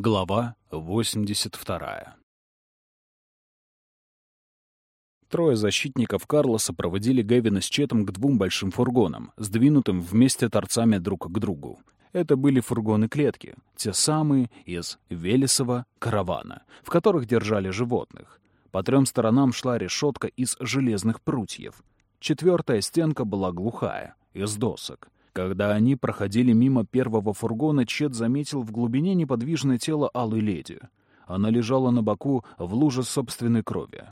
Глава 82 Трое защитников Карлоса проводили Гевина с Четом к двум большим фургонам, сдвинутым вместе торцами друг к другу. Это были фургоны-клетки, те самые из Велесова каравана, в которых держали животных. По трем сторонам шла решетка из железных прутьев. Четвертая стенка была глухая, из досок. Когда они проходили мимо первого фургона, Чет заметил в глубине неподвижное тело Алой Леди. Она лежала на боку в луже собственной крови.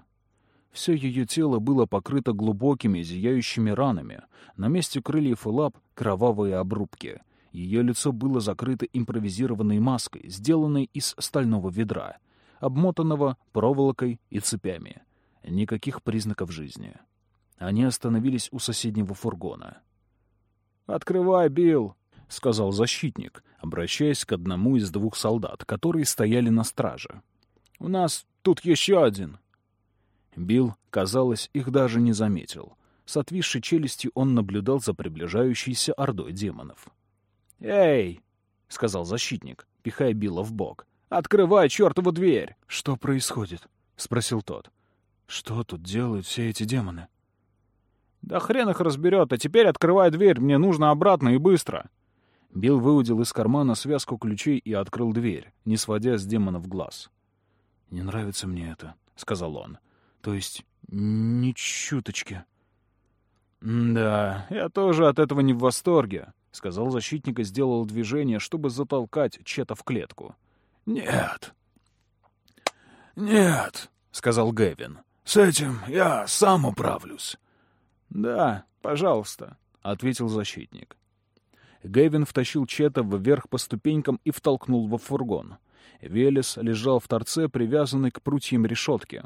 Все ее тело было покрыто глубокими, зияющими ранами. На месте крыльев и лап — кровавые обрубки. Ее лицо было закрыто импровизированной маской, сделанной из стального ведра, обмотанного проволокой и цепями. Никаких признаков жизни. Они остановились у соседнего фургона. «Открывай, Билл!» — сказал защитник, обращаясь к одному из двух солдат, которые стояли на страже. «У нас тут еще один!» Билл, казалось, их даже не заметил. С отвисшей челюстью он наблюдал за приближающейся ордой демонов. «Эй!» — сказал защитник, пихая Билла в бок. «Открывай чертову дверь!» «Что происходит?» — спросил тот. «Что тут делают все эти демоны?» «Да хрен их разберет, а теперь открывай дверь, мне нужно обратно и быстро!» Билл выудил из кармана связку ключей и открыл дверь, не сводя с демонов глаз. «Не нравится мне это», — сказал он. «То есть ни чуточки». «Да, я тоже от этого не в восторге», — сказал защитник и сделал движение, чтобы затолкать Чета в клетку. «Нет». «Нет», — сказал Гэвин. «С этим я сам управлюсь». «Да, пожалуйста», — ответил защитник. Гэвин втащил Чета вверх по ступенькам и втолкнул во фургон. Велес лежал в торце, привязанный к прутьям решетки.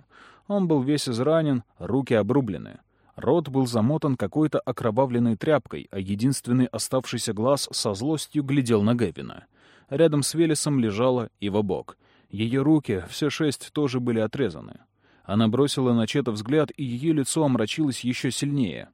Он был весь изранен, руки обрублены. Рот был замотан какой-то окровавленной тряпкой, а единственный оставшийся глаз со злостью глядел на Гэвина. Рядом с Велесом лежала Ива Бок. Ее руки, все шесть, тоже были отрезаны. Она бросила на Чета взгляд, и ее лицо омрачилось еще сильнее.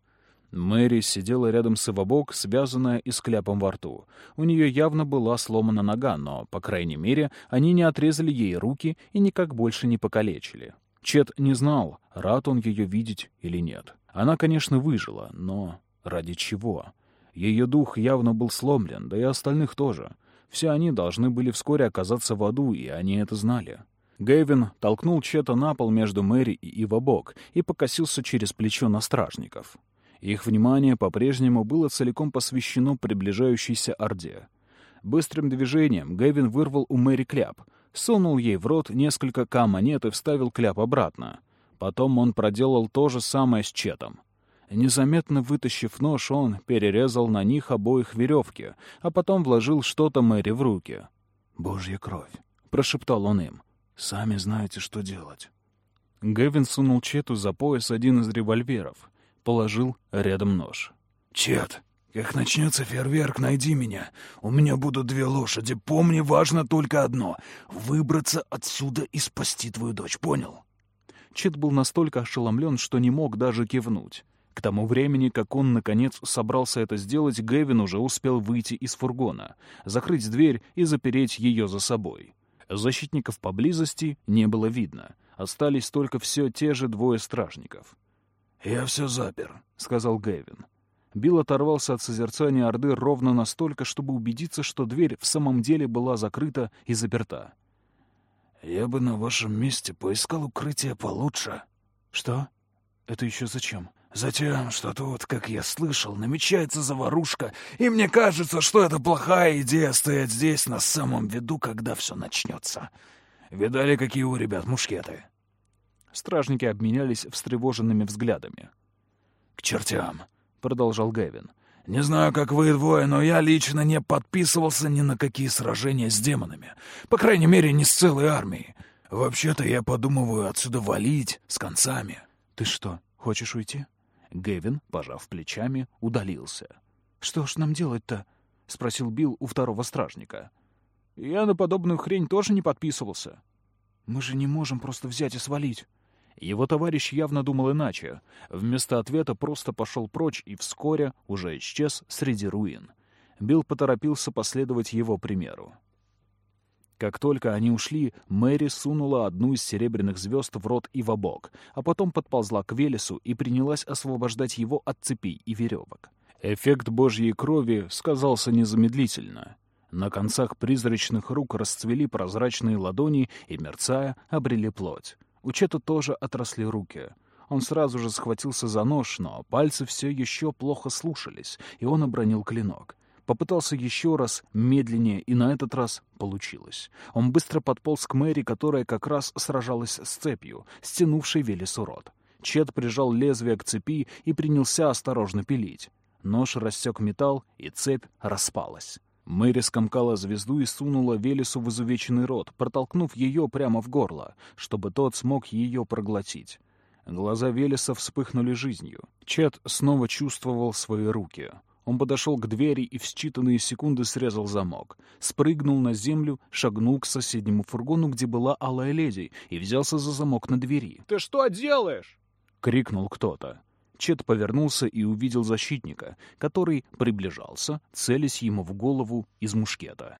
Мэри сидела рядом с Ивабок, связанная и с кляпом во рту. У нее явно была сломана нога, но, по крайней мере, они не отрезали ей руки и никак больше не покалечили. Чет не знал, рад он ее видеть или нет. Она, конечно, выжила, но ради чего? Ее дух явно был сломлен, да и остальных тоже. Все они должны были вскоре оказаться в аду, и они это знали. Гэвин толкнул Чета на пол между Мэри и Ивабок и покосился через плечо на стражников. Их внимание по-прежнему было целиком посвящено приближающейся Орде. Быстрым движением Гэвин вырвал у Мэри кляп, сунул ей в рот несколько К-монет и вставил кляп обратно. Потом он проделал то же самое с Четом. Незаметно вытащив нож, он перерезал на них обоих веревки, а потом вложил что-то Мэри в руки. «Божья кровь!» — прошептал он им. Сами знаете, что делать. Гэвин сунул Чету за пояс один из револьверов. Положил рядом нож. «Чет, как начнется фейерверк, найди меня. У меня будут две лошади. Помни, важно только одно — выбраться отсюда и спасти твою дочь, понял?» Чет был настолько ошеломлен, что не мог даже кивнуть. К тому времени, как он, наконец, собрался это сделать, Гэвин уже успел выйти из фургона, закрыть дверь и запереть ее за собой. Защитников поблизости не было видно. Остались только все те же двое стражников. «Я все запер», — сказал Гэвин. Билл оторвался от созерцания Орды ровно настолько, чтобы убедиться, что дверь в самом деле была закрыта и заперта. «Я бы на вашем месте поискал укрытие получше». «Что? Это еще зачем?» Затем, что тут, как я слышал, намечается заварушка, и мне кажется, что это плохая идея стоять здесь на самом виду, когда все начнется. Видали, какие у ребят мушкеты?» Стражники обменялись встревоженными взглядами. «К чертям!» — продолжал Гэвин. «Не знаю, как вы двое, но я лично не подписывался ни на какие сражения с демонами. По крайней мере, не с целой армией. Вообще-то я подумываю отсюда валить с концами». «Ты что, хочешь уйти?» Гэвин, пожав плечами, удалился. «Что ж нам делать-то?» — спросил Билл у второго стражника. «Я на подобную хрень тоже не подписывался». «Мы же не можем просто взять и свалить». Его товарищ явно думал иначе. Вместо ответа просто пошел прочь и вскоре уже исчез среди руин. Билл поторопился последовать его примеру. Как только они ушли, Мэри сунула одну из серебряных звезд в рот и в бок, а потом подползла к Велесу и принялась освобождать его от цепей и веревок. Эффект божьей крови сказался незамедлительно. На концах призрачных рук расцвели прозрачные ладони и, мерцая, обрели плоть. У Чета тоже отросли руки. Он сразу же схватился за нож, но пальцы все еще плохо слушались, и он обронил клинок. Попытался еще раз, медленнее, и на этот раз получилось. Он быстро подполз к Мэри, которая как раз сражалась с цепью, стянувшей Велесу рот. Чет прижал лезвие к цепи и принялся осторожно пилить. Нож рассек металл, и цепь распалась. Мэри скомкала звезду и сунула Велесу в изувеченный рот, протолкнув ее прямо в горло, чтобы тот смог ее проглотить. Глаза Велеса вспыхнули жизнью. Чет снова чувствовал свои руки. Он подошел к двери и в считанные секунды срезал замок. Спрыгнул на землю, шагнул к соседнему фургону, где была алая леди, и взялся за замок на двери. «Ты что делаешь?» — крикнул кто-то. Чет повернулся и увидел защитника, который приближался, целясь ему в голову из мушкета.